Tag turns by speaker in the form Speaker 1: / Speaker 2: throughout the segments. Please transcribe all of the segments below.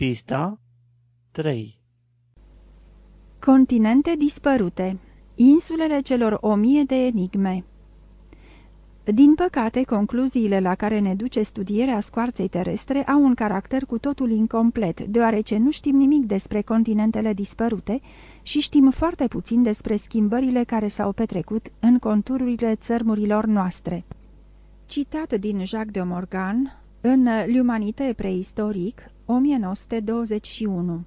Speaker 1: Pista 3
Speaker 2: Continente dispărute. Insulele celor o mie de enigme. Din păcate, concluziile la care ne duce studierea scoarței terestre au un caracter cu totul incomplet, deoarece nu știm nimic despre continentele dispărute și știm foarte puțin despre schimbările care s-au petrecut în contururile țărmurilor noastre. Citat din Jacques de Morgan în L'Humanité preistoric, 1921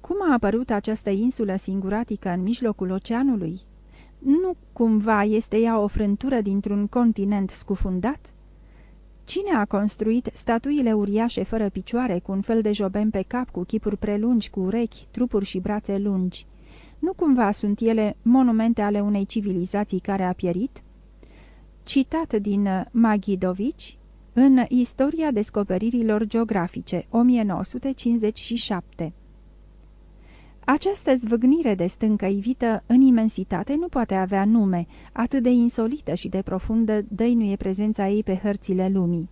Speaker 2: Cum a apărut această insulă singuratică în mijlocul oceanului? Nu cumva este ea o frântură dintr-un continent scufundat? Cine a construit statuile uriașe fără picioare, cu un fel de joben pe cap, cu chipuri prelungi, cu urechi, trupuri și brațe lungi? Nu cumva sunt ele monumente ale unei civilizații care a pierit? Citat din Maghidovici, în Istoria descoperirilor geografice, 1957 Această zvâgnire de stâncă ivită în imensitate nu poate avea nume, atât de insolită și de profundă dăinuie prezența ei pe hărțile lumii.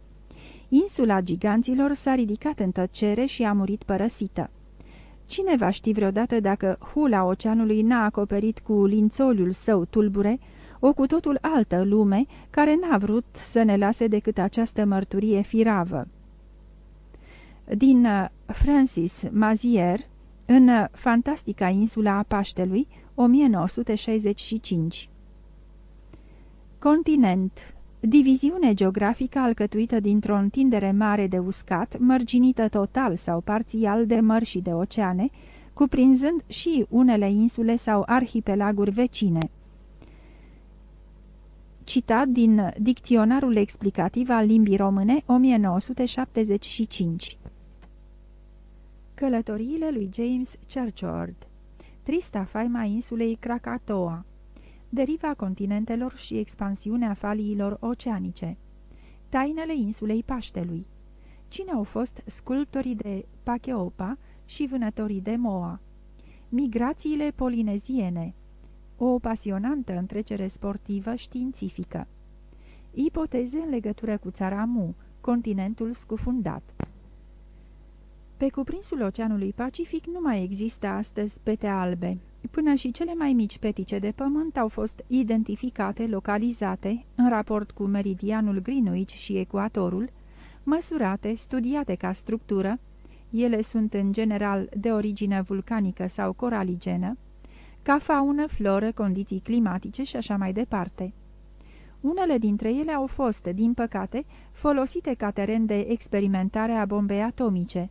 Speaker 2: Insula giganților s-a ridicat în tăcere și a murit părăsită. Cine va ști vreodată dacă hula oceanului n-a acoperit cu lințoliul său tulbure o cu totul altă lume care n-a vrut să ne lase decât această mărturie firavă. Din uh, Francis Mazier, în uh, Fantastica insula a Paștelui, 1965 Continent Diviziune geografică alcătuită dintr-o întindere mare de uscat, mărginită total sau parțial de mări și de oceane, cuprinzând și unele insule sau arhipelaguri vecine. Citat din Dicționarul explicativ al limbii române, 1975 Călătoriile lui James Churchward Trista faima insulei Krakatoa. Deriva continentelor și expansiunea faliilor oceanice. Tainele insulei Paștelui. Cine au fost sculptorii de Pacheopa și vânătorii de Moa? Migrațiile polineziene o pasionantă întrecere sportivă științifică. Ipoteze în legătură cu țara Mu, continentul scufundat. Pe cuprinsul Oceanului Pacific nu mai există astăzi pete albe. Până și cele mai mici petice de pământ au fost identificate, localizate, în raport cu meridianul Greenwich și ecuatorul, măsurate, studiate ca structură, ele sunt în general de origine vulcanică sau coraligenă, ca faună, floră, condiții climatice și așa mai departe. Unele dintre ele au fost, din păcate, folosite ca teren de experimentare a bombei atomice.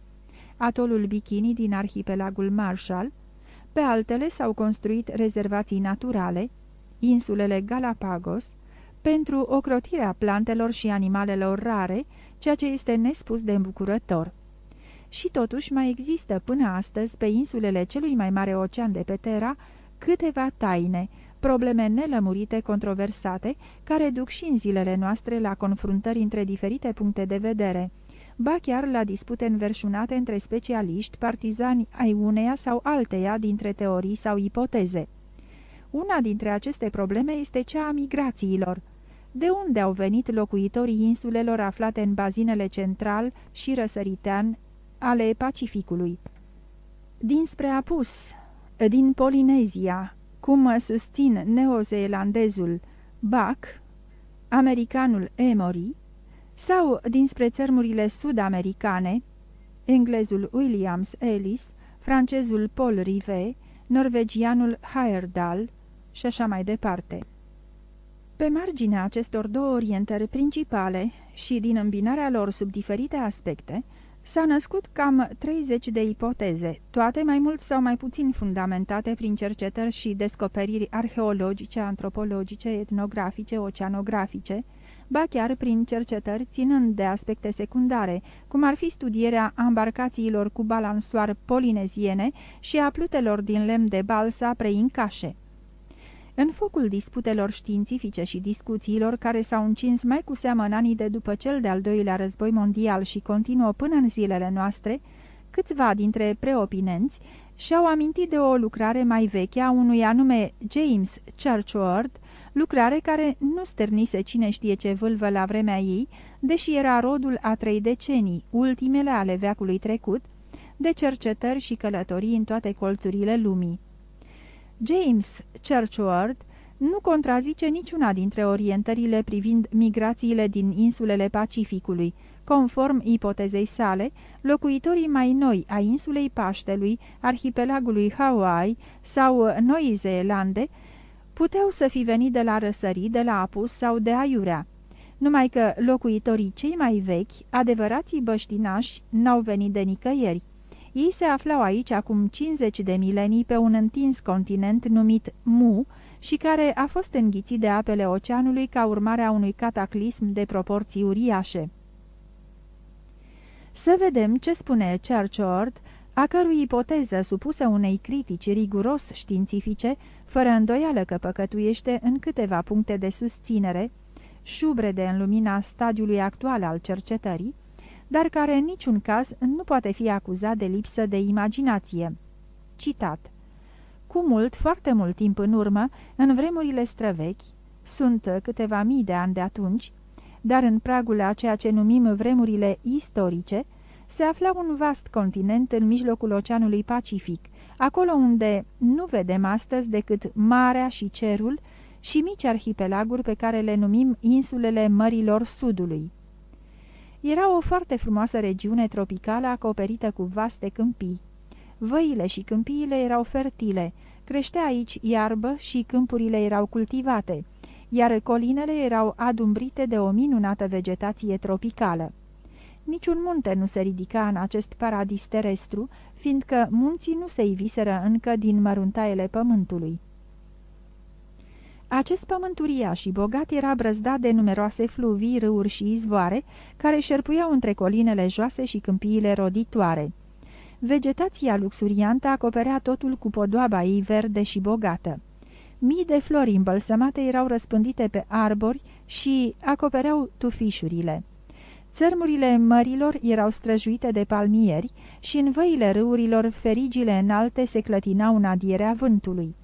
Speaker 2: Atolul Bikini din arhipelagul Marshall, pe altele s-au construit rezervații naturale, insulele Galapagos, pentru ocrotirea plantelor și animalelor rare, ceea ce este nespus de îmbucurător. Și totuși mai există până astăzi pe insulele celui mai mare ocean de pe Terra câteva taine, probleme nelămurite, controversate, care duc și în zilele noastre la confruntări între diferite puncte de vedere, ba chiar la dispute înverșunate între specialiști, partizani ai uneia sau alteia dintre teorii sau ipoteze. Una dintre aceste probleme este cea a migrațiilor. De unde au venit locuitorii insulelor aflate în bazinele central și răsăritean ale Pacificului? Dinspre apus, din Polinezia, cum susțin neozeelandezul Buck, americanul Emory, sau dinspre țărmurile sud-americane, englezul Williams Ellis, francezul Paul Rivet, norvegianul Heyerdahl și așa mai departe. Pe marginea acestor două orientări principale și din îmbinarea lor sub diferite aspecte, S-a născut cam 30 de ipoteze, toate mai mult sau mai puțin fundamentate prin cercetări și descoperiri arheologice, antropologice, etnografice, oceanografice, ba chiar prin cercetări ținând de aspecte secundare, cum ar fi studierea embarcațiilor cu balansoar polineziene și a plutelor din lemn de balsa preincașe. În focul disputelor științifice și discuțiilor care s-au încins mai cu seamă în anii de după cel de-al doilea război mondial și continuă până în zilele noastre, câțiva dintre preopinenți și-au amintit de o lucrare mai veche a unui anume James Churchward, lucrare care nu stârnise cine știe ce vâlvă la vremea ei, deși era rodul a trei decenii, ultimele ale veacului trecut, de cercetări și călătorii în toate colțurile lumii. James Churchward nu contrazice niciuna dintre orientările privind migrațiile din insulele Pacificului, conform ipotezei sale, locuitorii mai noi a insulei Paștelui, arhipelagului Hawaii sau Noii Zeelande puteau să fi venit de la răsării, de la apus sau de aiurea. Numai că locuitorii cei mai vechi, adevărații băștinași, n-au venit de nicăieri. Ei se aflau aici acum 50 de milenii pe un întins continent numit Mu și care a fost înghițit de apele oceanului ca urmare a unui cataclism de proporții uriașe. Să vedem ce spune Churchord, a cărui ipoteză supusă unei critici riguros științifice, fără îndoială că păcătuiește în câteva puncte de susținere, șubrede în lumina stadiului actual al cercetării, dar care în niciun caz nu poate fi acuzat de lipsă de imaginație. Citat Cu mult, foarte mult timp în urmă, în vremurile străvechi, sunt câteva mii de ani de atunci, dar în pragul a ceea ce numim vremurile istorice, se afla un vast continent în mijlocul Oceanului Pacific, acolo unde nu vedem astăzi decât marea și cerul și mici arhipelaguri pe care le numim insulele Mărilor Sudului. Era o foarte frumoasă regiune tropicală acoperită cu vaste câmpii. Văile și câmpiile erau fertile, creștea aici iarbă și câmpurile erau cultivate, iar colinele erau adumbrite de o minunată vegetație tropicală. Niciun munte nu se ridica în acest paradis terestru, fiindcă munții nu se iviseră încă din măruntaiele pământului. Acest pământ uriaș și bogat era brăzdat de numeroase fluvii, râuri și izvoare, care șerpuiau între colinele joase și câmpiile roditoare. Vegetația luxuriantă acoperea totul cu podoaba ei verde și bogată. Mii de flori îmbălsămate erau răspândite pe arbori și acopereau tufișurile. Țărmurile mărilor erau străjuite de palmieri și în văile râurilor ferigile înalte se clătinau în adierea vântului.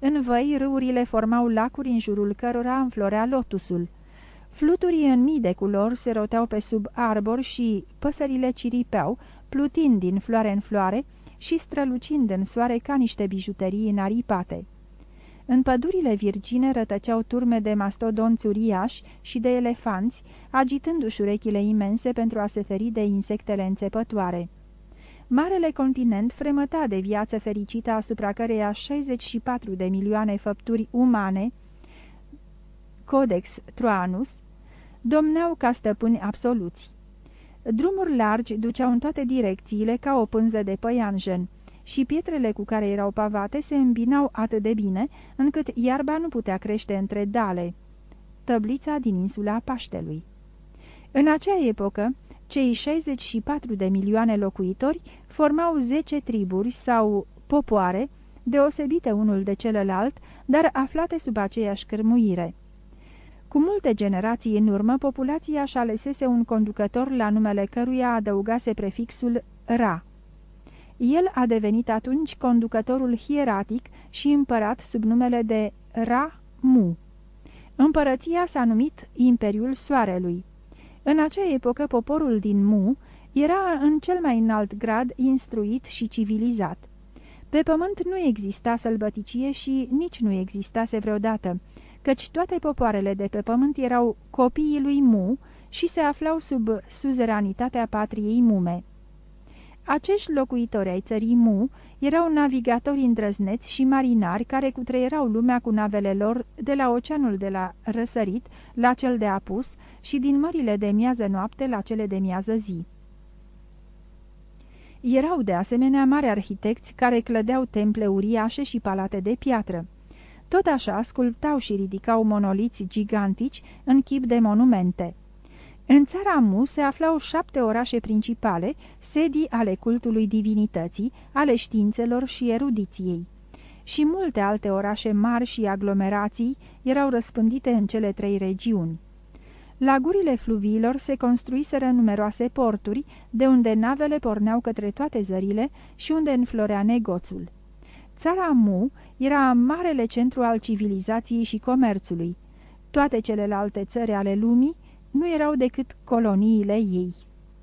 Speaker 2: În văi, râurile formau lacuri în jurul cărora înflorea lotusul. Fluturii în mii de culori se roteau pe sub arbor și păsările ciripeau, plutind din floare în floare și strălucind în soare ca niște bijuterii înaripate. În pădurile virgine rătăceau turme de mastodonți uriași și de elefanți, agitându-și urechile imense pentru a se feri de insectele înțepătoare. Marele continent fremăta de viață fericită asupra căreia 64 de milioane făpturi umane, Codex Troanus, domneau ca stăpâni absoluți. Drumuri largi duceau în toate direcțiile ca o pânză de păianjen și pietrele cu care erau pavate se îmbinau atât de bine, încât iarba nu putea crește între dale. Tăblița din insula Paștelui În acea epocă, cei 64 de milioane locuitori formau 10 triburi sau popoare, deosebite unul de celălalt, dar aflate sub aceeași cărmuire. Cu multe generații în urmă, populația și alesese un conducător la numele căruia adăugase prefixul Ra. El a devenit atunci conducătorul hieratic și împărat sub numele de Ra-Mu. Împărăția s-a numit Imperiul Soarelui. În acea epocă, poporul din Mu era în cel mai înalt grad instruit și civilizat. Pe pământ nu exista sălbăticie și nici nu existase vreodată, căci toate popoarele de pe pământ erau copiii lui Mu și se aflau sub suzeranitatea patriei Mume. Acești locuitori ai țării Mu erau navigatori îndrăzneți și marinari care cutreierau lumea cu navele lor de la oceanul de la răsărit la cel de apus și din mările de miază noapte la cele de miază zi. Erau de asemenea mari arhitecți care clădeau temple uriașe și palate de piatră. Tot așa sculptau și ridicau monoliți gigantici în chip de monumente. În țara Mu se aflau șapte orașe principale, sedii ale cultului divinității, ale științelor și erudiției. Și multe alte orașe mari și aglomerații erau răspândite în cele trei regiuni. La gurile fluviilor se construiseră numeroase porturi, de unde navele porneau către toate zările și unde înflorea negoțul. Țara Mu era marele centru al civilizației și comerțului. Toate celelalte țări ale lumii nu erau decât coloniile ei.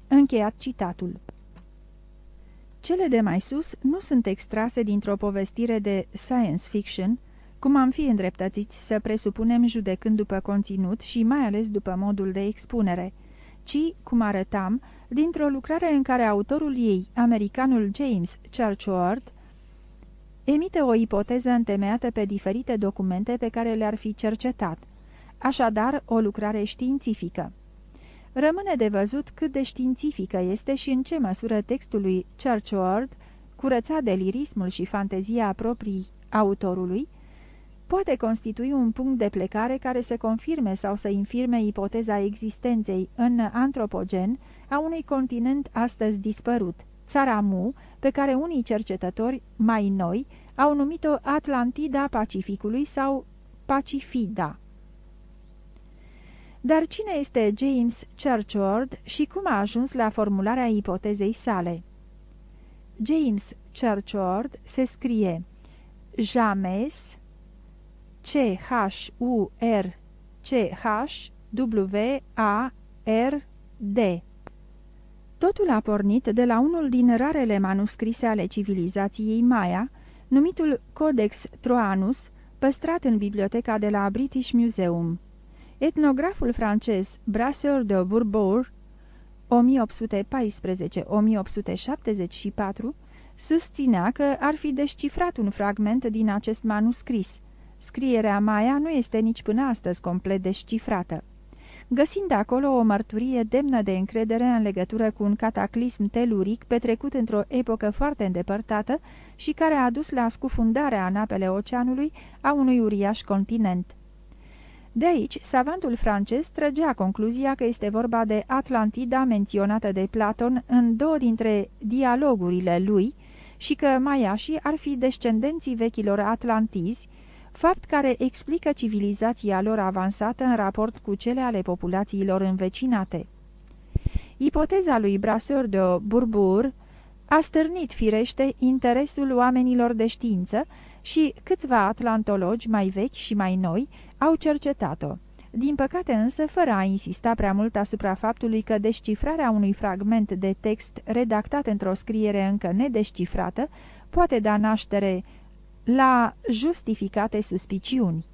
Speaker 2: Încheiat citatul. Cele de mai sus nu sunt extrase dintr-o povestire de science fiction, cum am fi îndreptățiți să presupunem judecând după conținut și mai ales după modul de expunere, ci, cum arătam, dintr-o lucrare în care autorul ei, americanul James Churchward, emite o ipoteză întemeiată pe diferite documente pe care le-ar fi cercetat, așadar o lucrare științifică. Rămâne de văzut cât de științifică este și în ce măsură textul lui Churchward, curățat de lirismul și fantezia proprii autorului, poate constitui un punct de plecare care să confirme sau să infirme ipoteza existenței în antropogen a unui continent astăzi dispărut, țara Mu, pe care unii cercetători mai noi au numit-o Atlantida Pacificului sau Pacifida. Dar cine este James Churchward și cum a ajuns la formularea ipotezei sale? James Churchward se scrie James C-H-U-R-C-H-W-A-R-D Totul a pornit de la unul din rarele manuscrise ale civilizației Maya, numitul Codex Troanus, păstrat în biblioteca de la British Museum. Etnograful francez Brasseur de Bourbourg 1814-1874 susținea că ar fi descifrat un fragment din acest manuscris. Scrierea Maya nu este nici până astăzi complet descifrată. Găsind acolo o mărturie demnă de încredere în legătură cu un cataclism teluric petrecut într-o epocă foarte îndepărtată și care a dus la scufundarea în apele oceanului a unui uriaș continent. De aici, savantul francez trăgea concluzia că este vorba de Atlantida menționată de Platon în două dintre dialogurile lui și că maiașii ar fi descendenții vechilor atlantizi, fapt care explică civilizația lor avansată în raport cu cele ale populațiilor învecinate. Ipoteza lui Brasseur de Burbur a stârnit firește interesul oamenilor de știință și câțiva atlantologi mai vechi și mai noi au cercetat-o. Din păcate însă, fără a insista prea mult asupra faptului că descifrarea unui fragment de text redactat într-o scriere încă nedescifrată poate da naștere la justificate suspiciuni.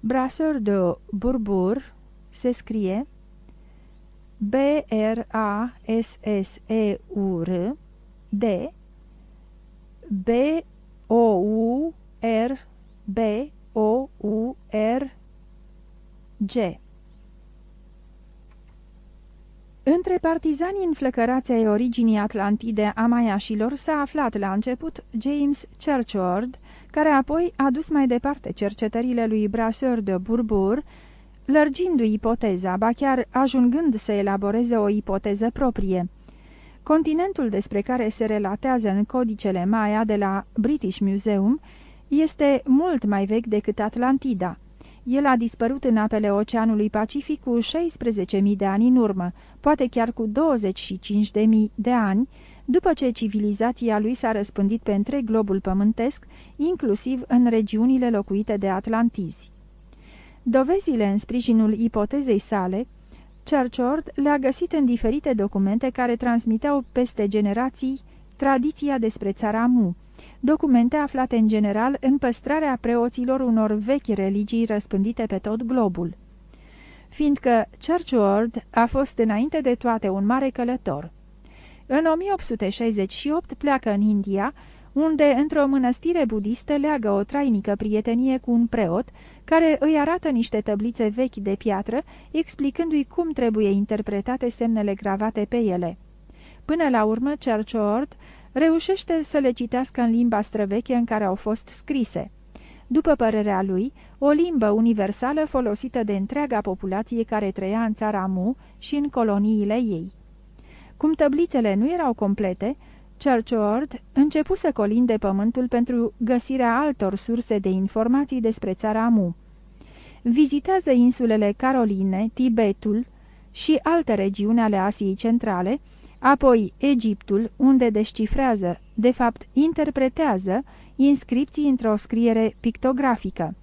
Speaker 2: Brasseur de Burbur se scrie B-R-A-S-S-E-U-R D B-O-U-R Între partizanii înflăcărați ai originii atlantide a maiașilor s-a aflat la început James Churchward, care apoi a dus mai departe cercetările lui Brasseur de Burbur, lărgindu-i ipoteza, ba chiar ajungând să elaboreze o ipoteză proprie. Continentul despre care se relatează în codicele Maya de la British Museum este mult mai vechi decât Atlantida. El a dispărut în apele Oceanului Pacific cu 16.000 de ani în urmă, poate chiar cu 25.000 de ani, după ce civilizația lui s-a răspândit pe întreg globul pământesc, inclusiv în regiunile locuite de atlantizi. Dovezile în sprijinul ipotezei sale, Churchord le-a găsit în diferite documente care transmiteau peste generații tradiția despre țara Mu, documente aflate în general în păstrarea preoților unor vechi religii răspândite pe tot globul. Fiindcă Churchward a fost înainte de toate un mare călător. În 1868 pleacă în India, unde într-o mănăstire budistă leagă o trainică prietenie cu un preot, care îi arată niște tăblițe vechi de piatră, explicându-i cum trebuie interpretate semnele gravate pe ele. Până la urmă, Churchward reușește să le citească în limba străveche în care au fost scrise. După părerea lui, o limbă universală folosită de întreaga populație care trăia în țara Mu și în coloniile ei. Cum tăblițele nu erau complete, Churchward începu să colinde pământul pentru găsirea altor surse de informații despre țara Mu. Vizitează insulele Caroline, Tibetul și alte regiuni ale Asiei Centrale, apoi Egiptul, unde descifrează, de fapt interpretează, inscripții într-o scriere pictografică.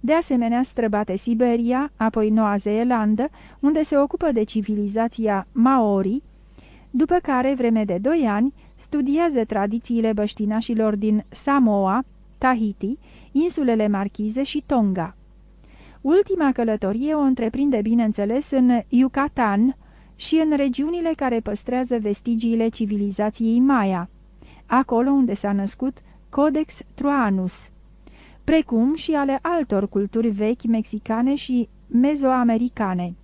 Speaker 2: De asemenea, străbate Siberia, apoi Noua Zeelandă, unde se ocupă de civilizația Maori, după care, vreme de doi ani, studiază tradițiile băștinașilor din Samoa, Tahiti, insulele Marchize și Tonga. Ultima călătorie o întreprinde, bineînțeles, în Yucatan și în regiunile care păstrează vestigiile civilizației Maya, acolo unde s-a născut Codex Truanus, precum și ale altor culturi vechi mexicane și mezoamericane.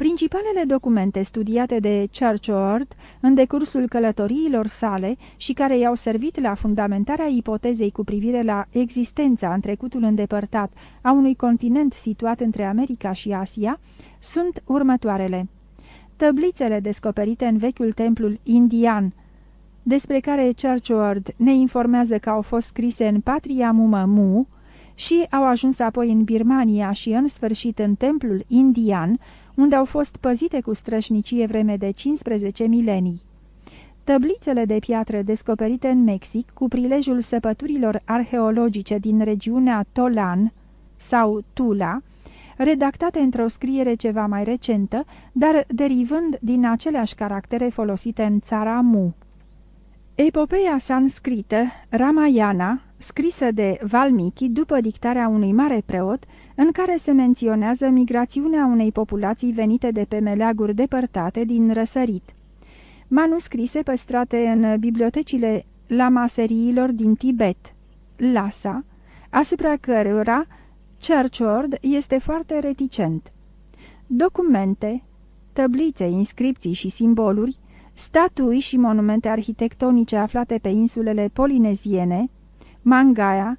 Speaker 2: Principalele documente studiate de Churchward în decursul călătoriilor sale și care i-au servit la fundamentarea ipotezei cu privire la existența în trecutul îndepărtat a unui continent situat între America și Asia, sunt următoarele. Tăblițele descoperite în vechiul templul indian, despre care Churchward ne informează că au fost scrise în patria mumă Mu și au ajuns apoi în Birmania și în sfârșit în templul indian, unde au fost păzite cu strășnicie vreme de 15 milenii. Tăblițele de piatră descoperite în Mexic cu prilejul săpăturilor arheologice din regiunea Tolan sau Tula, redactate într-o scriere ceva mai recentă, dar derivând din aceleași caractere folosite în țara Mu. Epopeea sanscrită, Ramayana, scrisă de Valmiki după dictarea unui mare preot, în care se menționează migrațiunea unei populații venite de pe meleaguri depărtate din răsărit. Manuscrise păstrate în bibliotecile lamaseriilor din Tibet, Lhasa, asupra cărora Churchward este foarte reticent. Documente, tăblițe, inscripții și simboluri, statui și monumente arhitectonice aflate pe insulele polineziene, Mangaia,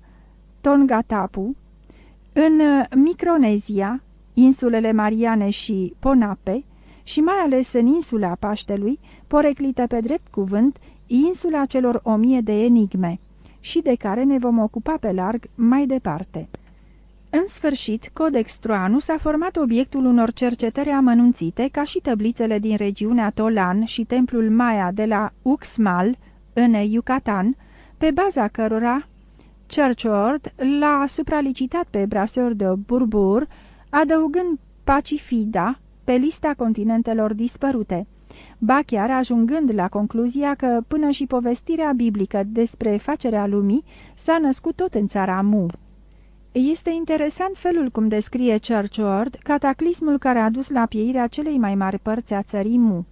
Speaker 2: Tongatapu, în uh, Micronezia, insulele Mariane și Ponape, și mai ales în insula Paștelui, poreclită pe drept cuvânt, insula celor o mie de enigme, și de care ne vom ocupa pe larg mai departe. În sfârșit, Codex Troanus a format obiectul unor cercetări amănunțite, ca și tăblițele din regiunea Tolan și templul Maya de la Uxmal, în Yucatan, pe baza cărora Churchward l-a supralicitat pe Brasseur de Burbur, adăugând Pacifida pe lista continentelor dispărute, ba chiar ajungând la concluzia că până și povestirea biblică despre facerea lumii s-a născut tot în țara Mu. Este interesant felul cum descrie Churchward cataclismul care a dus la pieirea celei mai mari părți a țării Mu.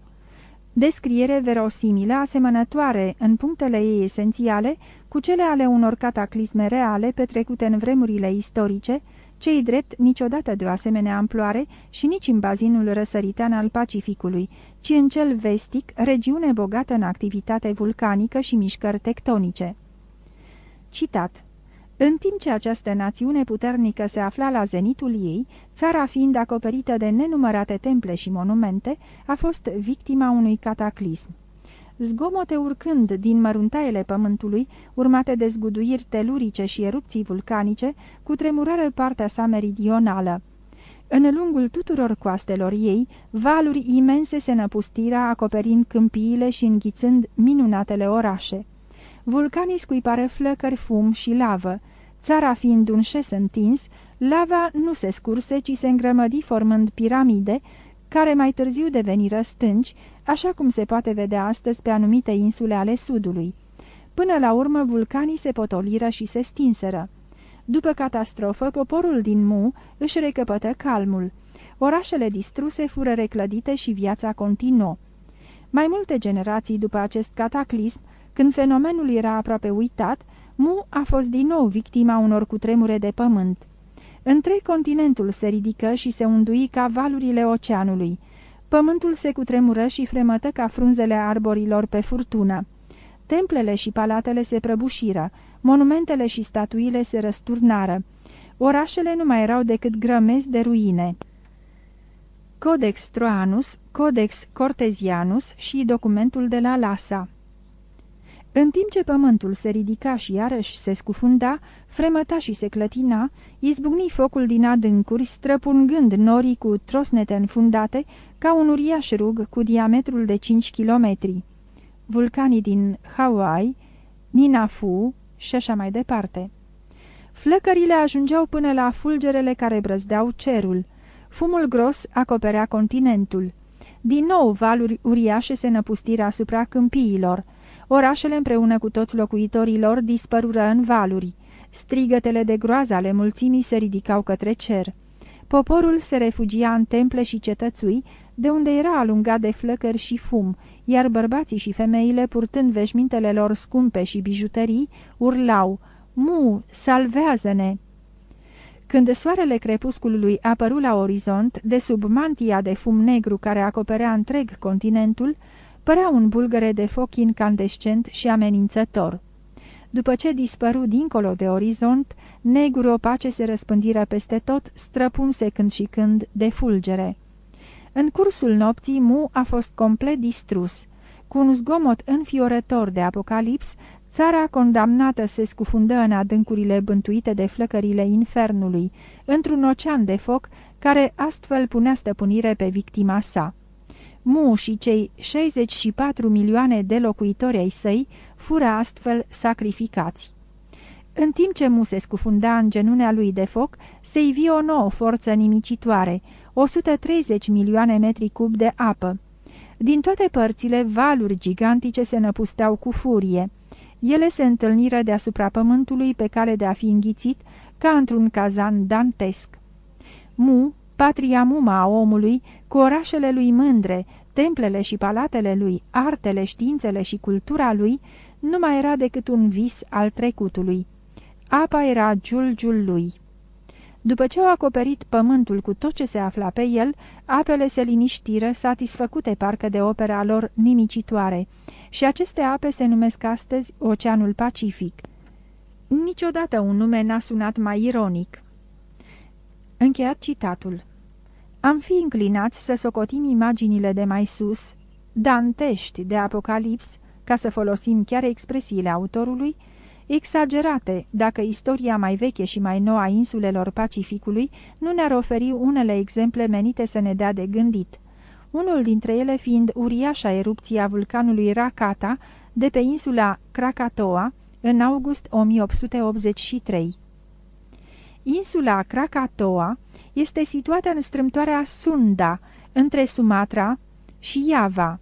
Speaker 2: Descriere verosimilă, asemănătoare în punctele ei esențiale cu cele ale unor cataclisme reale petrecute în vremurile istorice, cei drept niciodată de o asemenea amploare și nici în bazinul răsăritean al Pacificului, ci în cel vestic, regiune bogată în activitate vulcanică și mișcări tectonice. Citat în timp ce această națiune puternică se afla la zenitul ei, țara fiind acoperită de nenumărate temple și monumente, a fost victima unui cataclism. Zgomote urcând din măruntaiele pământului, urmate de zguduiri telurice și erupții vulcanice, cu tremurare partea sa meridională. În lungul tuturor coastelor ei, valuri imense se năpustira, acoperind câmpiile și înghițând minunatele orașe. Vulcanii scuipare flăcări, fum și lavă. Țara fiind un șes întins, lava nu se scurse, ci se îngrămădi formând piramide, care mai târziu deveniră stânci, așa cum se poate vedea astăzi pe anumite insule ale sudului. Până la urmă, vulcanii se potoliră și se stinseră. După catastrofă, poporul din Mu își recăpătă calmul. Orașele distruse fură reclădite și viața continuă. Mai multe generații după acest cataclism, când fenomenul era aproape uitat, Mu a fost din nou victima unor cutremure de pământ. Întreg continentul se ridică și se undui ca valurile oceanului. Pământul se cutremură și fremătă ca frunzele arborilor pe furtună. Templele și palatele se prăbușiră, monumentele și statuile se răsturnară. Orașele nu mai erau decât grămezi de ruine. Codex Troanus, Codex Cortezianus și documentul de la Lhasa în timp ce pământul se ridica și iarăși se scufunda, fremăta și se clătina, izbucni focul din adâncuri, străpungând norii cu trosnete înfundate, ca un uriaș rug cu diametrul de 5 kilometri. Vulcanii din Hawaii, Ninafu și așa mai departe. Flăcările ajungeau până la fulgerele care brăzdeau cerul. Fumul gros acoperea continentul. Din nou valuri uriașe se năpustiră asupra câmpiilor. Orașele împreună cu toți locuitorii lor dispărură în valuri. Strigătele de groază ale mulțimii se ridicau către cer. Poporul se refugia în temple și cetățui, de unde era alungat de flăcări și fum, iar bărbații și femeile, purtând veșmintele lor scumpe și bijuterii, urlau, Mu, salvează-ne!" Când soarele crepusculului apăru la orizont, de sub mantia de fum negru care acoperea întreg continentul, părea un bulgăre de foc incandescent și amenințător. După ce dispăru dincolo de orizont, neguri opace se răspândiră peste tot, străpunse când și când de fulgere. În cursul nopții, Mu a fost complet distrus. Cu un zgomot înfiorător de apocalips, țara condamnată se scufundă în adâncurile bântuite de flăcările infernului, într-un ocean de foc care astfel punea stăpânire pe victima sa. Mu și cei 64 milioane de locuitori ai săi fură astfel sacrificați. În timp ce Mu se scufunda în genunea lui de foc, se ivi o nouă forță nimicitoare, 130 milioane metri cub de apă. Din toate părțile, valuri gigantice se năpusteau cu furie. Ele se întâlniră deasupra pământului pe cale de a fi înghițit, ca într-un cazan dantesc. Mu, patria muma a omului, cu orașele lui mândre, templele și palatele lui, artele, științele și cultura lui, nu mai era decât un vis al trecutului. Apa era giulgiul lui. După ce au acoperit pământul cu tot ce se afla pe el, apele se liniștiră, satisfăcute parcă de opera lor nimicitoare, și aceste ape se numesc astăzi Oceanul Pacific. Niciodată un nume n-a sunat mai ironic. Încheiat citatul. Am fi înclinați să socotim imaginile de mai sus, dantești de apocalips, ca să folosim chiar expresiile autorului, exagerate dacă istoria mai veche și mai nouă a insulelor Pacificului nu ne-ar oferi unele exemple menite să ne dea de gândit. Unul dintre ele fiind uriașa erupție a vulcanului Rakata de pe insula Krakatoa în august 1883. Insula Krakatoa este situată în strâmtoarea Sunda, între Sumatra și Java,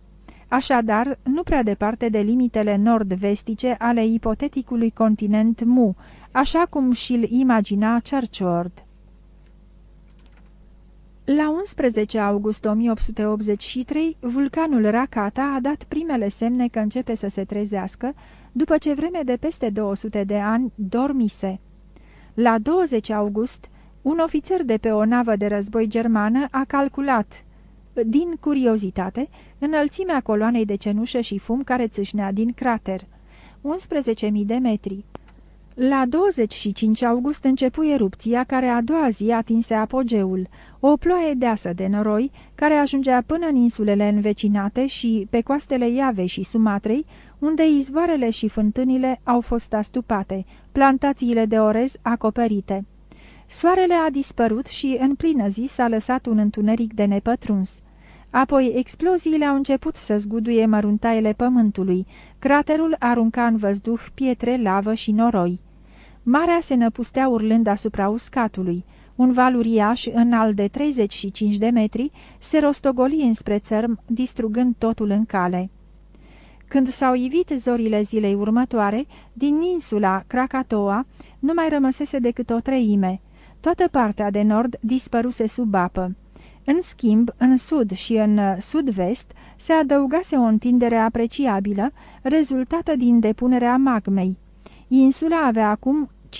Speaker 2: așadar nu prea departe de limitele nord-vestice ale ipoteticului continent Mu, așa cum și-l imagina Churchward. La 11 august 1883, vulcanul Rakata a dat primele semne că începe să se trezească, după ce vreme de peste 200 de ani dormise. La 20 august, un ofițer de pe o navă de război germană a calculat, din curiozitate, înălțimea coloanei de cenușă și fum care țâșnea din crater. 11.000 de metri. La 25 august începu erupția care a doua zi atinse apogeul, o ploaie deasă de noroi care ajungea până în insulele învecinate și pe coastele Iavei și Sumatrei, unde izvoarele și fântânile au fost astupate, plantațiile de orez acoperite. Soarele a dispărut și în plină zi s-a lăsat un întuneric de nepătruns. Apoi exploziile au început să zguduie măruntaiele pământului. Craterul arunca în văzduh pietre, lavă și noroi. Marea se năpustea urlând asupra uscatului. Un val uriaș, înalt de 35 de metri, se rostogoli înspre țărm, distrugând totul în cale. Când s-au ivit zorile zilei următoare, din insula Krakatoa nu mai rămăsese decât o treime. Toată partea de nord dispăruse sub apă. În schimb, în sud și în sud-vest se adăugase o întindere apreciabilă, rezultată din depunerea magmei. Insula avea acum 15,33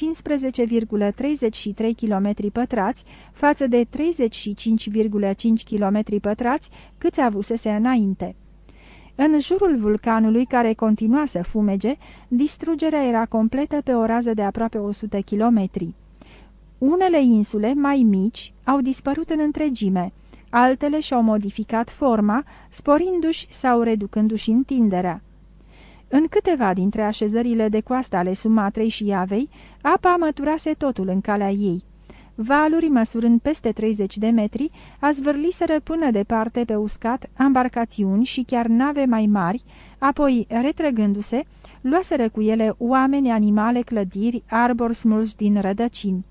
Speaker 2: km pătrați față de 35,5 km pătrați câți avusese înainte. În jurul vulcanului, care continua să fumege, distrugerea era completă pe o rază de aproape 100 km. Unele insule, mai mici, au dispărut în întregime, altele și-au modificat forma, sporindu-și sau reducându-și întinderea. În câteva dintre așezările de coastă ale Sumatrei și Iavei, apa măturase totul în calea ei. Valuri, măsurând peste 30 de metri, a zvârliseră până departe pe uscat embarcațiuni și chiar nave mai mari, apoi, retrăgându-se, luaseră cu ele oameni, animale, clădiri, arbori smulși din rădăcini.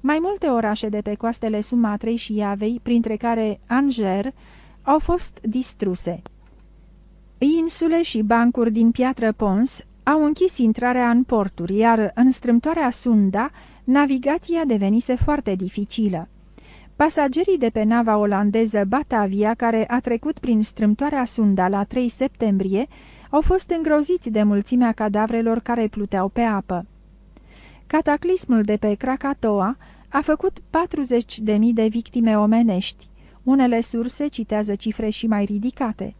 Speaker 2: Mai multe orașe de pe coastele Sumatrei și Iavei, printre care Anger, au fost distruse. Insule și bancuri din piatră pons au închis intrarea în porturi, iar în strâmtoarea Sunda, navigația devenise foarte dificilă. Pasagerii de pe nava olandeză Batavia, care a trecut prin strâmtoarea Sunda la 3 septembrie, au fost îngroziți de mulțimea cadavrelor care pluteau pe apă. Cataclismul de pe Krakatoa a făcut 40.000 de victime omenești. Unele surse citează cifre și mai ridicate.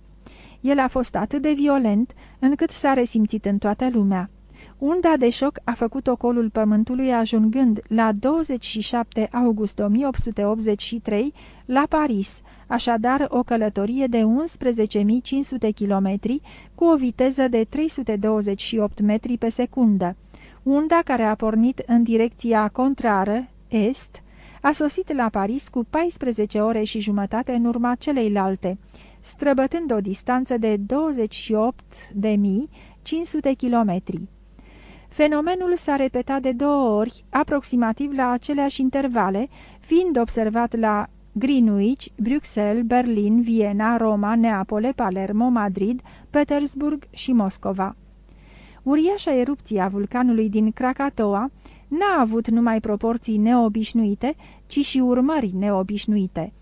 Speaker 2: El a fost atât de violent încât s-a resimțit în toată lumea. Unda de șoc a făcut ocolul pământului ajungând la 27 august 1883 la Paris, așadar o călătorie de 11.500 km cu o viteză de 328 metri pe secundă. Unda care a pornit în direcția contrară, est, a sosit la Paris cu 14 ore și jumătate în urma celeilalte, străbătând o distanță de 28.500 kilometri. Fenomenul s-a repetat de două ori, aproximativ la aceleași intervale, fiind observat la Greenwich, Bruxelles, Berlin, Viena, Roma, Neapole, Palermo, Madrid, Petersburg și Moscova. Uriașa erupție a vulcanului din Krakatoa n-a avut numai proporții neobișnuite, ci și urmări neobișnuite.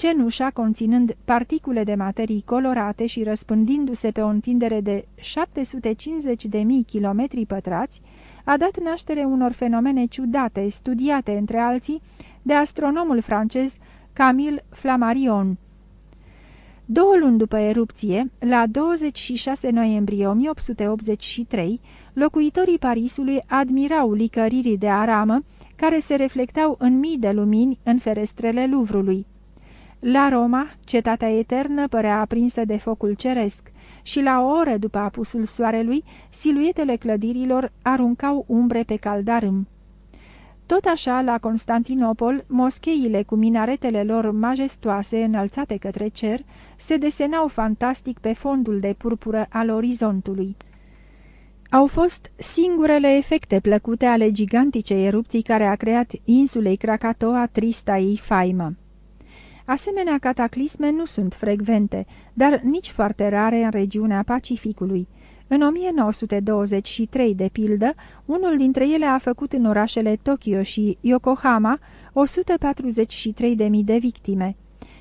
Speaker 2: Cenușa, conținând particule de materii colorate și răspândindu-se pe o întindere de 750.000 km pătrați, a dat naștere unor fenomene ciudate, studiate între alții de astronomul francez Camille Flammarion. Două luni după erupție, la 26 noiembrie 1883, locuitorii Parisului admirau licăririi de aramă care se reflectau în mii de lumini în ferestrele Luvrului. La Roma, cetatea eternă părea aprinsă de focul ceresc și la o oră după apusul soarelui, siluetele clădirilor aruncau umbre pe caldarâm. Tot așa, la Constantinopol, moscheile cu minaretele lor majestoase înălțate către cer se desenau fantastic pe fondul de purpură al orizontului. Au fost singurele efecte plăcute ale giganticei erupții care a creat insulei Krakatoa trista ei faimă. Asemenea cataclisme nu sunt frecvente, dar nici foarte rare în regiunea Pacificului. În 1923, de pildă, unul dintre ele a făcut în orașele Tokyo și Yokohama 143.000 de victime.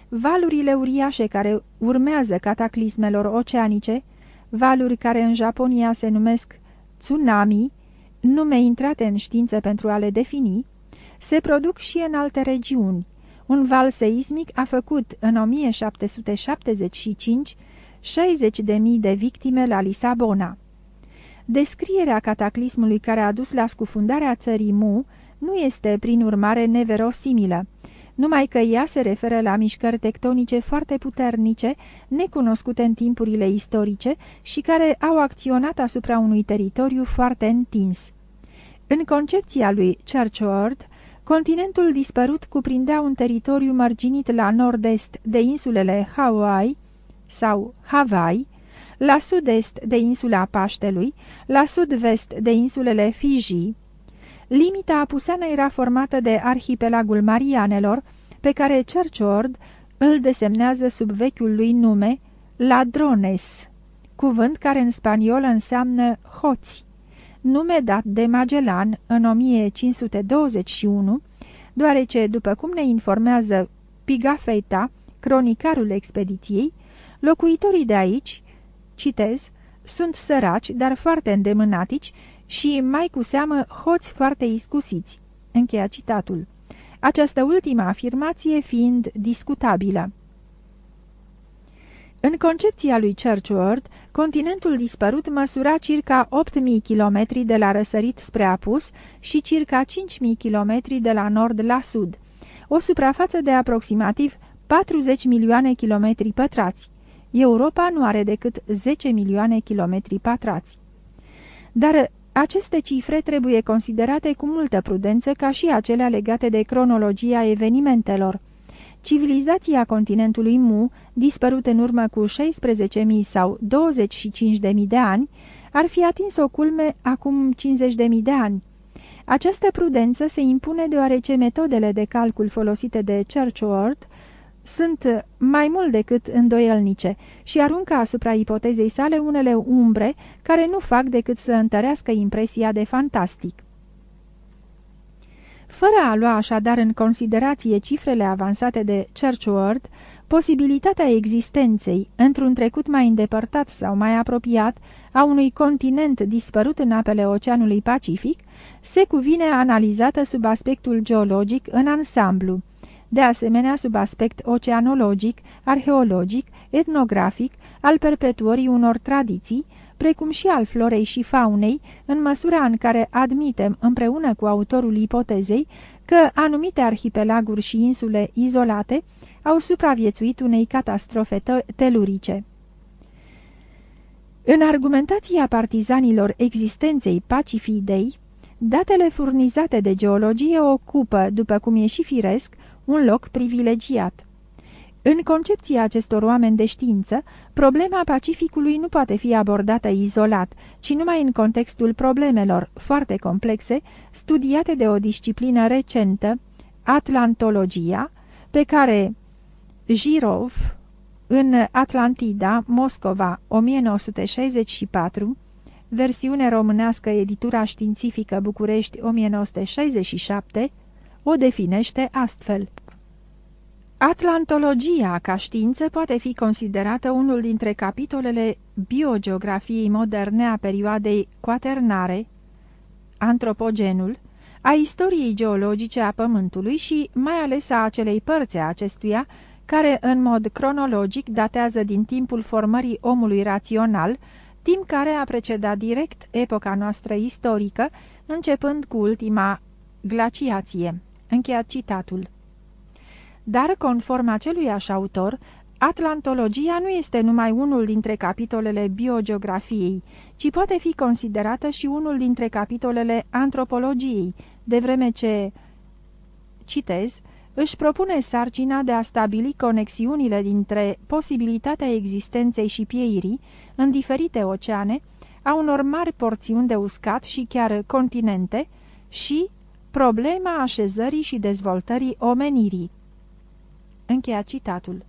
Speaker 2: Valurile uriașe care urmează cataclismelor oceanice, valuri care în Japonia se numesc tsunami, nume intrate în știință pentru a le defini, se produc și în alte regiuni. Un val seismic a făcut în 1775 60.000 de victime la Lisabona. Descrierea cataclismului care a dus la scufundarea țării Mu nu este, prin urmare, neverosimilă, numai că ea se referă la mișcări tectonice foarte puternice, necunoscute în timpurile istorice și care au acționat asupra unui teritoriu foarte întins. În concepția lui Churchward, continentul dispărut cuprindea un teritoriu marginit la nord-est de insulele Hawaii, sau Hawaii, la sud-est de insula Paștelui, la sud-vest de insulele Fiji. Limita apuseană era formată de arhipelagul Marianelor, pe care Churchord îl desemnează sub vechiul lui nume Ladrones, cuvânt care în spaniolă înseamnă hoți, nume dat de Magellan în 1521, deoarece, după cum ne informează Pigafetta, cronicarul expediției, Locuitorii de aici, citez, sunt săraci, dar foarte îndemânatici și, mai cu seamă, hoți foarte iscusiți. Încheia citatul. Această ultimă afirmație fiind discutabilă. În concepția lui Churchward, continentul dispărut măsura circa 8.000 km de la răsărit spre apus și circa 5.000 km de la nord la sud, o suprafață de aproximativ 40 milioane kilometri pătrați Europa nu are decât 10 milioane kilometri pătrați. Dar aceste cifre trebuie considerate cu multă prudență ca și acelea legate de cronologia evenimentelor. Civilizația continentului Mu, dispărut în urmă cu 16.000 sau 25.000 de ani, ar fi atins o culme acum 50.000 de ani. Această prudență se impune deoarece metodele de calcul folosite de Churchward sunt mai mult decât îndoielnice și aruncă asupra ipotezei sale unele umbre care nu fac decât să întărească impresia de fantastic. Fără a lua așadar în considerație cifrele avansate de Churchward, posibilitatea existenței, într-un trecut mai îndepărtat sau mai apropiat, a unui continent dispărut în apele Oceanului Pacific, se cuvine analizată sub aspectul geologic în ansamblu, de asemenea sub aspect oceanologic, arheologic, etnografic, al perpetuării unor tradiții, precum și al florei și faunei, în măsura în care admitem, împreună cu autorul ipotezei, că anumite arhipelaguri și insule izolate au supraviețuit unei catastrofe telurice. În argumentația partizanilor existenței Pacifidei, datele furnizate de geologie ocupă, după cum e și firesc, un loc privilegiat. În concepția acestor oameni de știință, problema Pacificului nu poate fi abordată izolat, ci numai în contextul problemelor, foarte complexe, studiate de o disciplină recentă, atlantologia, pe care Jirov, în Atlantida, Moscova, 1964, versiune românească Editura Științifică București 1967, o definește astfel. Atlantologia ca știință poate fi considerată unul dintre capitolele biogeografiei moderne a perioadei quaternare, antropogenul, a istoriei geologice a Pământului și mai ales a acelei părți a acestuia, care în mod cronologic datează din timpul formării omului rațional, timp care a precedat direct epoca noastră istorică, începând cu ultima glaciație. Încheiat citatul. Dar, conform aceluiași autor, Atlantologia nu este numai unul dintre capitolele biogeografiei, ci poate fi considerată și unul dintre capitolele antropologiei, de vreme ce, citez, își propune sarcina de a stabili conexiunile dintre posibilitatea existenței și pieirii în diferite oceane, a unor mari porțiuni de uscat și chiar continente și problema așezării și dezvoltării omenirii. Încheia citatul.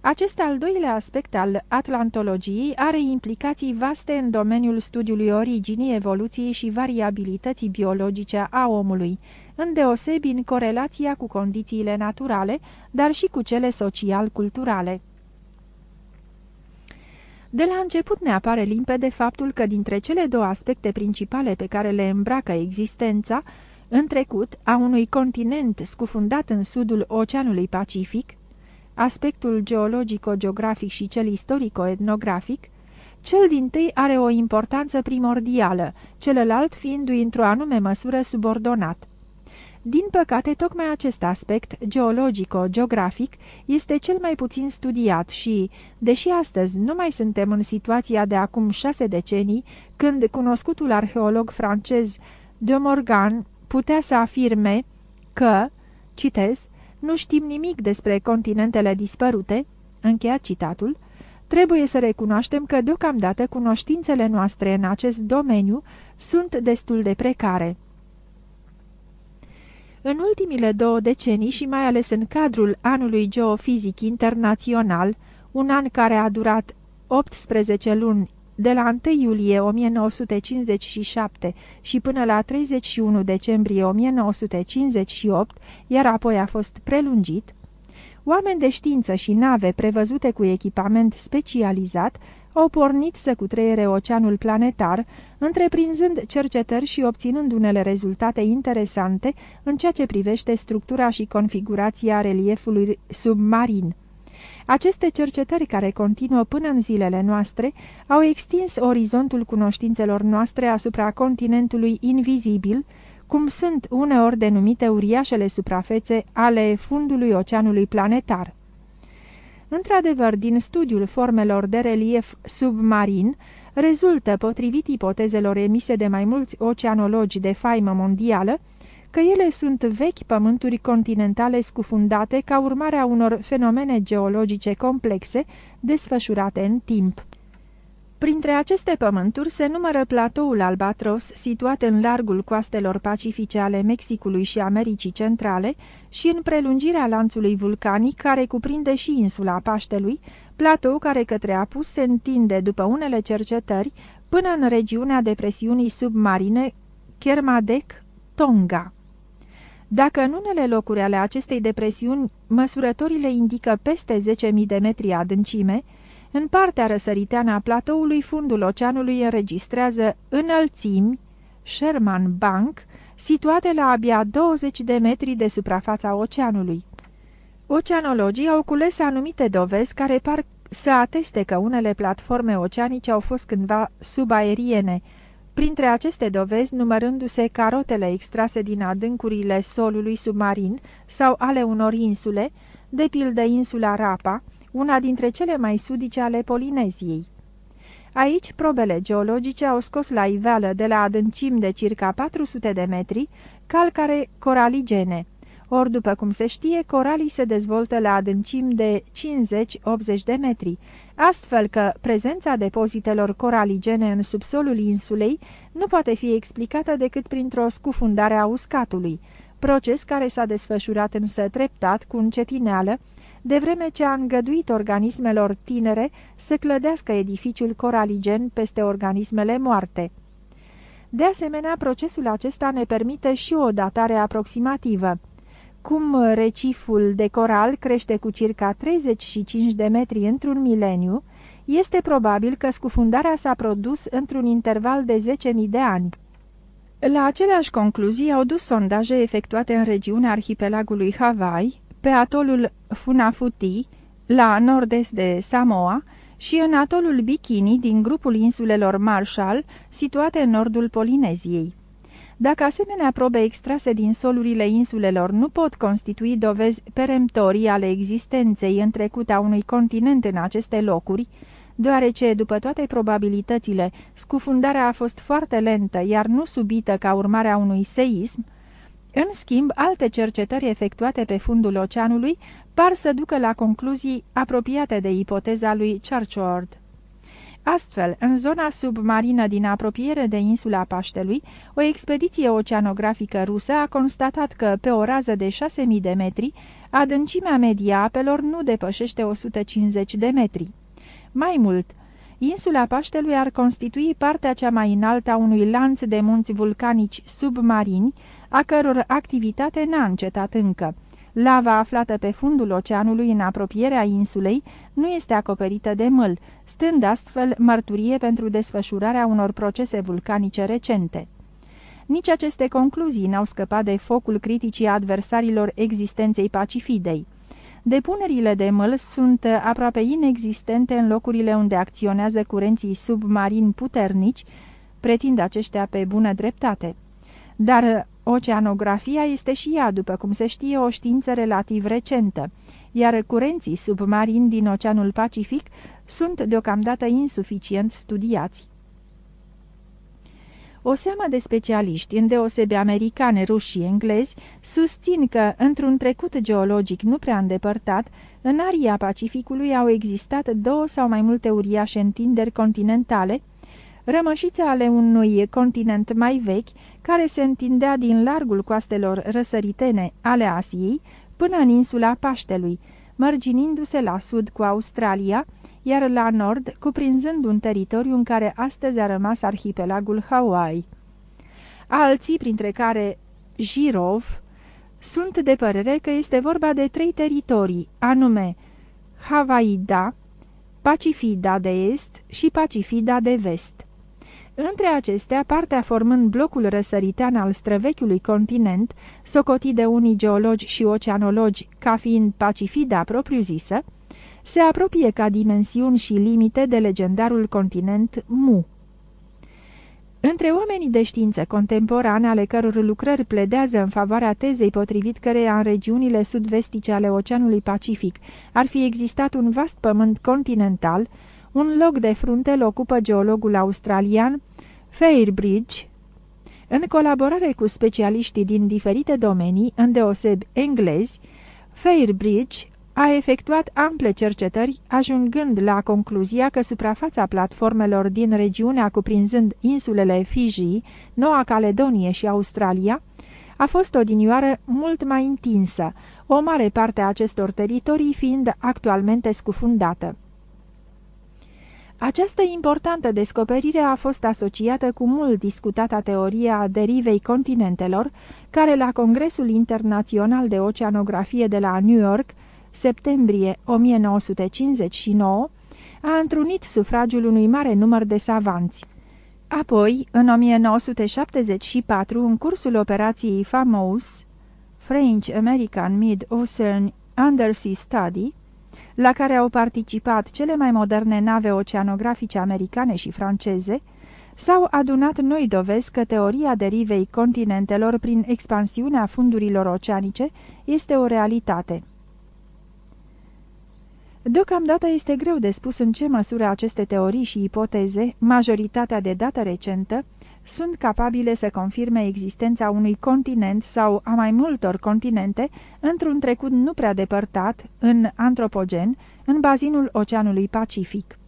Speaker 2: Acest al doilea aspect al atlantologiei are implicații vaste în domeniul studiului originii, evoluției și variabilității biologice a omului, îndeosebi în corelația cu condițiile naturale, dar și cu cele social-culturale. De la început ne apare limpede faptul că dintre cele două aspecte principale pe care le îmbracă existența, în trecut, a unui continent scufundat în sudul Oceanului Pacific, aspectul geologico-geografic și cel istorico-etnografic, cel din tâi are o importanță primordială, celălalt fiindu-i într-o anume măsură subordonat. Din păcate, tocmai acest aspect, geologico-geografic, este cel mai puțin studiat și, deși astăzi nu mai suntem în situația de acum șase decenii, când cunoscutul arheolog francez de Morgan putea să afirme că, citez, nu știm nimic despre continentele dispărute, încheiat citatul, trebuie să recunoaștem că deocamdată cunoștințele noastre în acest domeniu sunt destul de precare. În ultimile două decenii și mai ales în cadrul anului geofizic internațional, un an care a durat 18 luni de la 1 iulie 1957 și până la 31 decembrie 1958, iar apoi a fost prelungit, oameni de știință și nave prevăzute cu echipament specializat au pornit să cutreiere oceanul planetar, întreprinzând cercetări și obținând unele rezultate interesante în ceea ce privește structura și configurația reliefului submarin. Aceste cercetări care continuă până în zilele noastre au extins orizontul cunoștințelor noastre asupra continentului invizibil, cum sunt uneori denumite uriașele suprafețe ale fundului oceanului planetar. Într-adevăr, din studiul formelor de relief submarin, rezultă, potrivit ipotezelor emise de mai mulți oceanologi de faimă mondială, că ele sunt vechi pământuri continentale scufundate ca urmare a unor fenomene geologice complexe desfășurate în timp. Printre aceste pământuri se numără platoul Albatros, situat în largul coastelor pacifice ale Mexicului și Americii Centrale și în prelungirea lanțului vulcanic care cuprinde și insula Paștelui, platou care către apus se întinde după unele cercetări până în regiunea depresiunii submarine Kermadec-Tonga. Dacă în unele locuri ale acestei depresiuni măsurătorile indică peste 10.000 de metri adâncime, în partea răsăriteană a platoului, fundul oceanului înregistrează înălțimi, Sherman Bank, situate la abia 20 de metri de suprafața oceanului. Oceanologii au cules anumite dovezi care par să ateste că unele platforme oceanice au fost cândva subaeriene, printre aceste dovezi numărându-se carotele extrase din adâncurile solului submarin sau ale unor insule, de pildă insula Rapa, una dintre cele mai sudice ale Polineziei. Aici, probele geologice au scos la iveală de la adâncim de circa 400 de metri calcare coraligene, ori după cum se știe, coralii se dezvoltă la adâncim de 50-80 de metri, astfel că prezența depozitelor coraligene în subsolul insulei nu poate fi explicată decât printr-o scufundare a uscatului, proces care s-a desfășurat însă treptat cu încetineală, de vreme ce a îngăduit organismelor tinere să clădească edificiul coraligen peste organismele moarte. De asemenea, procesul acesta ne permite și o datare aproximativă. Cum reciful de coral crește cu circa 35 de metri într-un mileniu, este probabil că scufundarea s-a produs într-un interval de 10.000 de ani. La aceleași concluzii au dus sondaje efectuate în regiunea arhipelagului Hawaii, pe atolul Funafuti, la nord-est de Samoa, și în atolul Bikini din grupul insulelor Marshall, situate în nordul Polineziei. Dacă asemenea probe extrase din solurile insulelor nu pot constitui dovezi peremptorii ale existenței în trecut a unui continent în aceste locuri, deoarece, după toate probabilitățile, scufundarea a fost foarte lentă, iar nu subită ca urmare a unui seism, în schimb, alte cercetări efectuate pe fundul oceanului par să ducă la concluzii apropiate de ipoteza lui Churchward. Astfel, în zona submarină din apropiere de insula Paștelui, o expediție oceanografică rusă a constatat că, pe o rază de 6.000 de metri, adâncimea medie a apelor nu depășește 150 de metri. Mai mult, insula Paștelui ar constitui partea cea mai înaltă a unui lanț de munți vulcanici submarini, a căror activitate n-a încetat încă. Lava aflată pe fundul oceanului în apropierea insulei nu este acoperită de mâl, stând astfel mărturie pentru desfășurarea unor procese vulcanice recente. Nici aceste concluzii n-au scăpat de focul criticii adversarilor existenței Pacifidei. Depunerile de mâl sunt aproape inexistente în locurile unde acționează curenții submarini puternici, pretind aceștia pe bună dreptate. Dar Oceanografia este și ea, după cum se știe, o știință relativ recentă, iar curenții submarini din Oceanul Pacific sunt deocamdată insuficient studiați. O seamă de specialiști, îndeosebe americane, ruși și englezi, susțin că, într-un trecut geologic nu prea îndepărtat, în aria Pacificului au existat două sau mai multe uriașe întinderi continentale, rămășițe ale unui continent mai vechi, care se întindea din largul coastelor răsăritene ale Asiei până în insula Paștelui, mărginindu-se la sud cu Australia, iar la nord cuprinzând un teritoriu în care astăzi a rămas arhipelagul Hawaii. Alții, printre care Jirov, sunt de părere că este vorba de trei teritorii, anume Havaida, Pacifida de est și Pacifida de vest. Între acestea, partea formând blocul răsăritean al străvechiului continent, socotit de unii geologi și oceanologi ca fiind Pacifida propriu-zisă, se apropie ca dimensiuni și limite de legendarul continent Mu. Între oamenii de știință contemporane, ale căror lucrări pledează în favoarea tezei potrivit căreia în regiunile sud-vestice ale Oceanului Pacific ar fi existat un vast pământ continental, un loc de frunte îl ocupă geologul australian Fairbridge, în colaborare cu specialiștii din diferite domenii, îndeoseb englezi, Fairbridge a efectuat ample cercetări, ajungând la concluzia că suprafața platformelor din regiunea cuprinzând insulele Fiji, Noua Caledonie și Australia, a fost odinioară mult mai întinsă, o mare parte a acestor teritorii fiind actualmente scufundată. Această importantă descoperire a fost asociată cu mult discutata teorie a derivei continentelor, care la Congresul Internațional de Oceanografie de la New York septembrie 1959, a întrunit sufragiul unui mare număr de savanți. Apoi, în 1974, în cursul operației FAMOUS, French American Mid-Ocean Undersea Study, la care au participat cele mai moderne nave oceanografice americane și franceze, s-au adunat noi dovezi că teoria derivei continentelor prin expansiunea fundurilor oceanice este o realitate. Deocamdată este greu de spus în ce măsură aceste teorii și ipoteze, majoritatea de dată recentă, sunt capabile să confirme existența unui continent sau a mai multor continente într-un trecut nu prea depărtat, în antropogen, în bazinul Oceanului Pacific.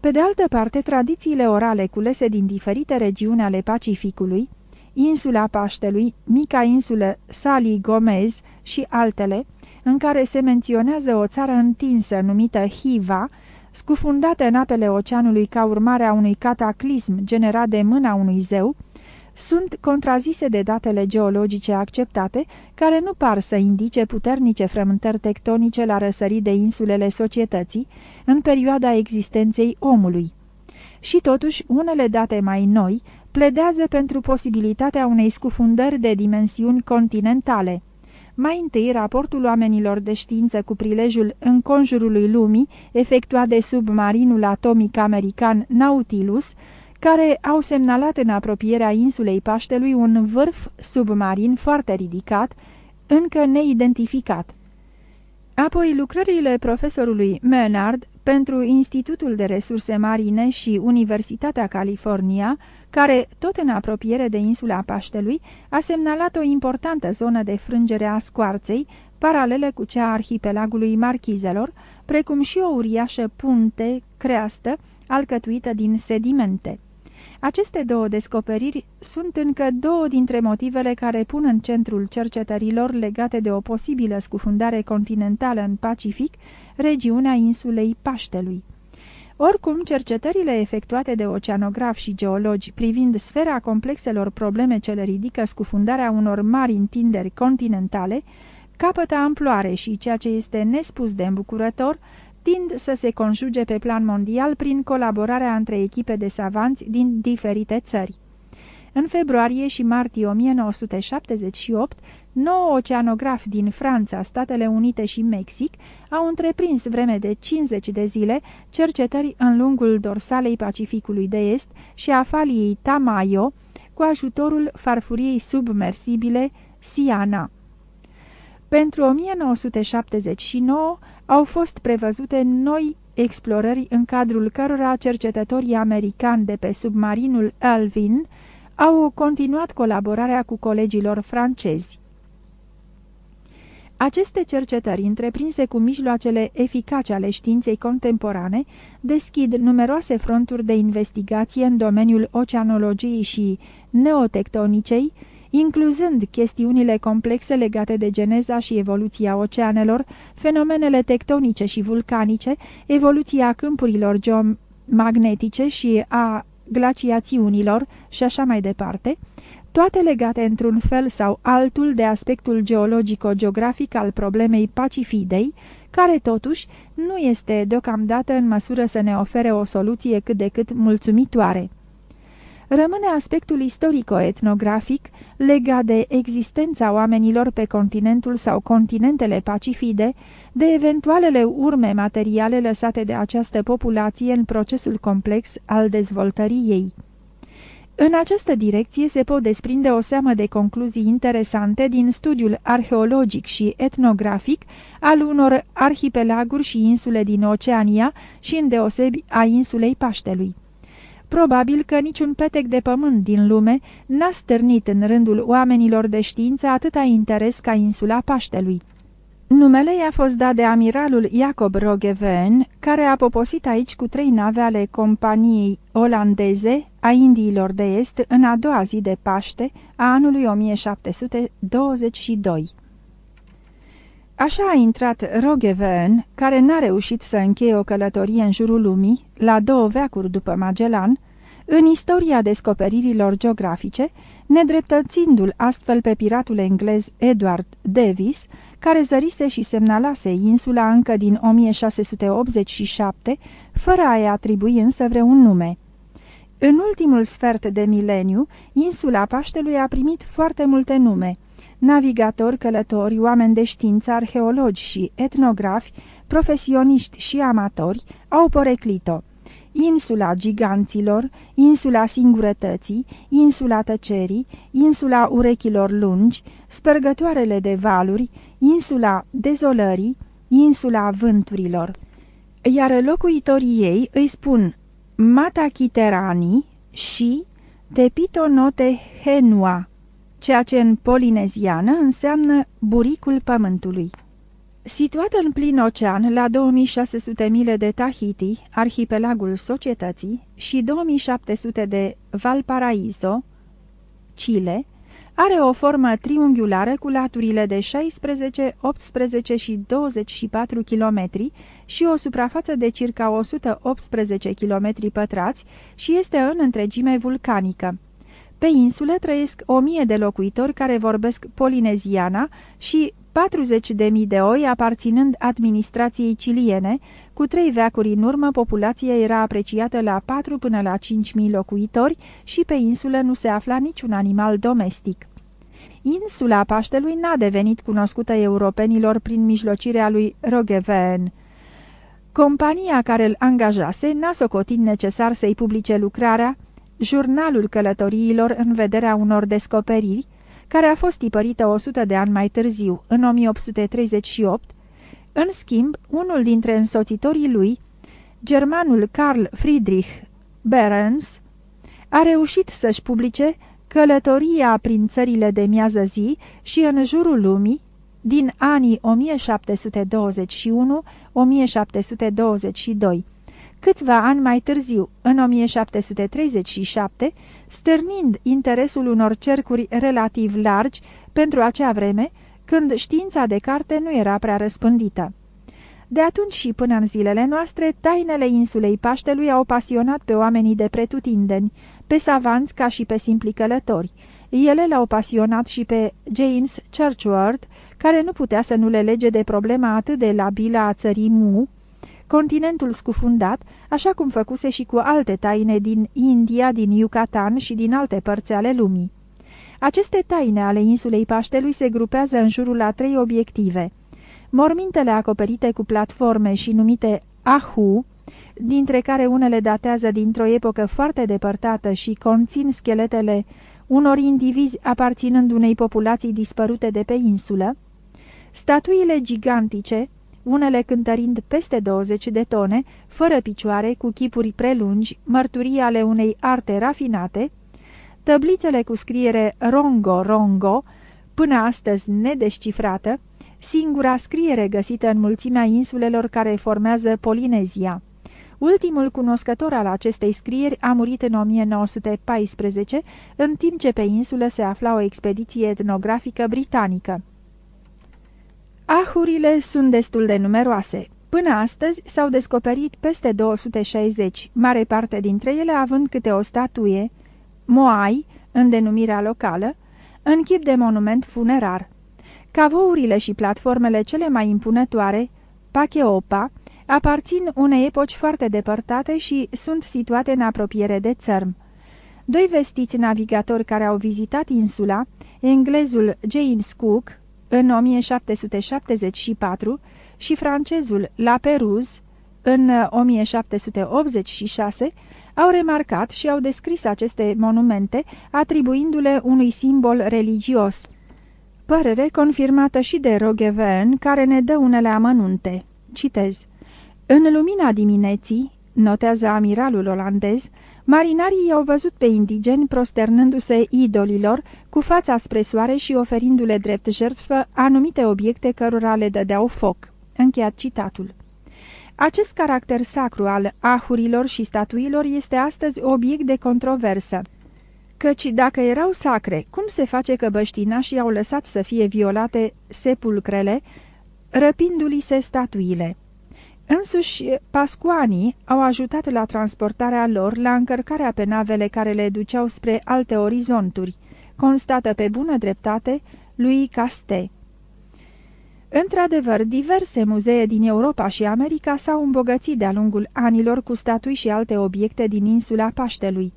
Speaker 2: Pe de altă parte, tradițiile orale culese din diferite regiuni ale Pacificului, insula Paștelui, mica insulă Sali Gomez și altele, în care se menționează o țară întinsă numită Hiva, scufundată în apele oceanului ca urmare a unui cataclism generat de mâna unui zeu, sunt contrazise de datele geologice acceptate, care nu par să indice puternice frământări tectonice la răsărit de insulele societății, în perioada existenței omului. Și totuși, unele date mai noi pledează pentru posibilitatea unei scufundări de dimensiuni continentale. Mai întâi, raportul oamenilor de știință cu prilejul înconjurului lumii, efectuat de submarinul atomic american Nautilus, care au semnalat în apropierea insulei Paștelui un vârf submarin foarte ridicat, încă neidentificat. Apoi lucrările profesorului Menard pentru Institutul de Resurse Marine și Universitatea California, care, tot în apropiere de insula Paștelui, a semnalat o importantă zonă de frângere a scoarței, paralelă cu cea a arhipelagului Marchizelor, precum și o uriașă punte, creastă, alcătuită din sedimente. Aceste două descoperiri sunt încă două dintre motivele care pun în centrul cercetărilor legate de o posibilă scufundare continentală în Pacific, regiunea insulei Paștelui. Oricum, cercetările efectuate de oceanografi și geologi privind sfera complexelor probleme ce le ridică scufundarea unor mari întinderi continentale, capătă amploare și, ceea ce este nespus de îmbucurător, tind să se conjuge pe plan mondial prin colaborarea între echipe de savanți din diferite țări. În februarie și martie 1978, nouă oceanografi din Franța, Statele Unite și Mexic au întreprins vreme de 50 de zile cercetări în lungul dorsalei Pacificului de Est și a faliei Tamayo cu ajutorul farfuriei submersibile Siana. Pentru 1979 au fost prevăzute noi explorări în cadrul cărora cercetătorii americani de pe submarinul Alvin au continuat colaborarea cu colegilor francezi. Aceste cercetări, întreprinse cu mijloacele eficace ale științei contemporane, deschid numeroase fronturi de investigație în domeniul oceanologiei și neotectonicei, incluzând chestiunile complexe legate de geneza și evoluția oceanelor, fenomenele tectonice și vulcanice, evoluția câmpurilor geomagnetice și a glaciațiunilor și așa mai departe, toate legate într-un fel sau altul de aspectul geologico-geografic al problemei Pacifidei, care totuși nu este deocamdată în măsură să ne ofere o soluție cât de cât mulțumitoare. rămâne aspectul istorico-etnografic legat de existența oamenilor pe continentul sau continentele pacifide, de eventualele urme materiale lăsate de această populație în procesul complex al dezvoltării ei. În această direcție se pot desprinde o seamă de concluzii interesante din studiul arheologic și etnografic al unor arhipelaguri și insule din Oceania și îndeosebi a insulei Paștelui. Probabil că niciun petec de pământ din lume n-a stârnit în rândul oamenilor de știință atâta interes ca insula Paștelui. Numele i-a fost dat de amiralul Jacob Rogeven, care a poposit aici cu trei nave ale companiei olandeze a Indiilor de Est în a doua zi de Paște a anului 1722. Așa a intrat Rogeven, care n-a reușit să încheie o călătorie în jurul lumii, la două veacuri după Magellan, în istoria descoperirilor geografice, nedreptățindu-l astfel pe piratul englez Edward Davis, care zărise și semnalase insula încă din 1687, fără a-i atribui însă vreun nume. În ultimul sfert de mileniu, insula Paștelui a primit foarte multe nume. Navigatori, călători, oameni de știință, arheologi și etnografi, profesioniști și amatori au poreclit-o insula giganților, insula singurătății, insula tăcerii, insula urechilor lungi, spărgătoarele de valuri, insula dezolării, insula vânturilor. Iar locuitorii ei îi spun Mata Chiterani și Tepitonote Henua, ceea ce în polineziană înseamnă buricul pământului. Situată în plin ocean, la 2600 mile de Tahiti, arhipelagul societății, și 2700 de Valparaiso, Chile, are o formă triunghiulară cu laturile de 16, 18 și 24 km și o suprafață de circa 118 km pătrați și este în întregime vulcanică. Pe insulă trăiesc o mie de locuitori care vorbesc polineziana și 40.000 de oi aparținând administrației ciliene, cu trei veacuri în urmă populația era apreciată la 4 până la 5.000 locuitori și pe insulă nu se afla niciun animal domestic. Insula Paștelui n-a devenit cunoscută europenilor prin mijlocirea lui Rogeven. Compania care îl angajase n-a socotit necesar să-i publice lucrarea, jurnalul călătoriilor în vederea unor descoperiri, care a fost tipărită 100 de ani mai târziu, în 1838, în schimb, unul dintre însoțitorii lui, germanul Carl Friedrich Behrens, a reușit să-și publice călătoria prin țările de miază zi și în jurul lumii din anii 1721-1722, câțiva ani mai târziu, în 1737, stârnind interesul unor cercuri relativ largi pentru acea vreme, când știința de carte nu era prea răspândită. De atunci și până în zilele noastre, tainele insulei Paștelui au pasionat pe oamenii de pretutindeni, pe savanți ca și pe simpli călători. Ele l-au pasionat și pe James Churchward, care nu putea să nu le lege de problema atât de labilă a țării Mu, continentul scufundat, așa cum făcuse și cu alte taine din India, din Yucatan și din alte părți ale lumii. Aceste taine ale insulei Paștelui se grupează în jurul a trei obiective. Mormintele acoperite cu platforme și numite Ahu, dintre care unele datează dintr-o epocă foarte depărtată și conțin scheletele unor indivizi aparținând unei populații dispărute de pe insulă, statuile gigantice, unele cântărind peste 20 de tone, fără picioare, cu chipuri prelungi, mărturii ale unei arte rafinate, tăblițele cu scriere Rongo-Rongo, până astăzi nedescifrată, singura scriere găsită în mulțimea insulelor care formează Polinezia. Ultimul cunoscător al acestei scrieri a murit în 1914, în timp ce pe insulă se afla o expediție etnografică britanică. Ahurile sunt destul de numeroase. Până astăzi s-au descoperit peste 260, mare parte dintre ele având câte o statuie, moai, în denumirea locală, în chip de monument funerar. Cavourile și platformele cele mai impunătoare, Pacheopa, aparțin unei epoci foarte depărtate și sunt situate în apropiere de țărm. Doi vestiți navigatori care au vizitat insula, englezul James Cook, în 1774, și francezul La Perouse, în 1786, au remarcat și au descris aceste monumente, atribuindu-le unui simbol religios. Părere confirmată și de Rogeven, care ne dă unele amănunte. Citez. În lumina dimineții, notează amiralul olandez, marinarii i-au văzut pe indigeni prosternându-se idolilor, cu fața spre soare și oferindu-le drept jertfă anumite obiecte cărora le dădeau foc. Încheiat citatul. Acest caracter sacru al ahurilor și statuilor este astăzi obiect de controversă. Căci dacă erau sacre, cum se face că băștinașii au lăsat să fie violate sepulcrele, răpindu-li se statuile? Însuși, pascuanii au ajutat la transportarea lor, la încărcarea pe navele care le duceau spre alte orizonturi, constată pe bună dreptate lui Caste. Într-adevăr, diverse muzee din Europa și America s-au îmbogățit de-a lungul anilor cu statui și alte obiecte din insula Paștelui.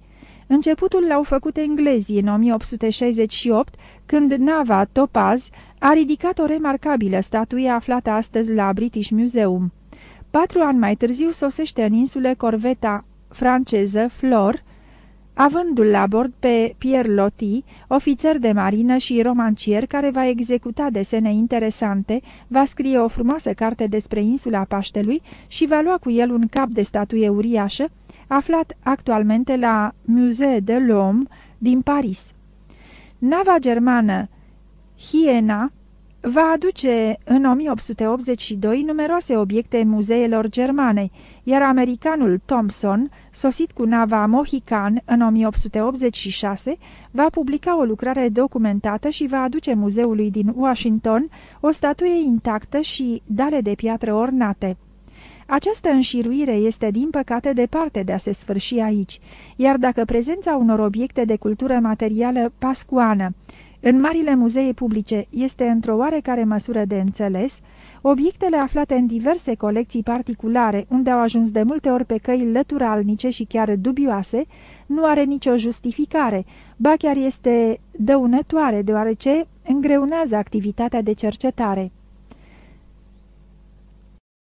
Speaker 2: Începutul l-au făcut englezii în 1868, când nava Topaz a ridicat o remarcabilă statuie aflată astăzi la British Museum. Patru ani mai târziu sosește în insule corveta franceză Flor, avându-l la bord pe Pierre Loti, ofițer de marină și romancier care va executa desene interesante, va scrie o frumoasă carte despre insula Paștelui și va lua cu el un cap de statuie uriașă, aflat actualmente la Musée de l'Homme din Paris. Nava germană Hiena va aduce în 1882 numeroase obiecte muzeelor germane, iar americanul Thompson, sosit cu nava Mohican în 1886, va publica o lucrare documentată și va aduce muzeului din Washington o statuie intactă și dale de piatră ornate. Această înșiruire este, din păcate, departe de a se sfârși aici, iar dacă prezența unor obiecte de cultură materială pascuană în marile muzee publice este într-o oarecare măsură de înțeles, obiectele aflate în diverse colecții particulare, unde au ajuns de multe ori pe căi lăturalnice și chiar dubioase, nu are nicio justificare, ba chiar este dăunătoare, deoarece îngreunează activitatea de cercetare.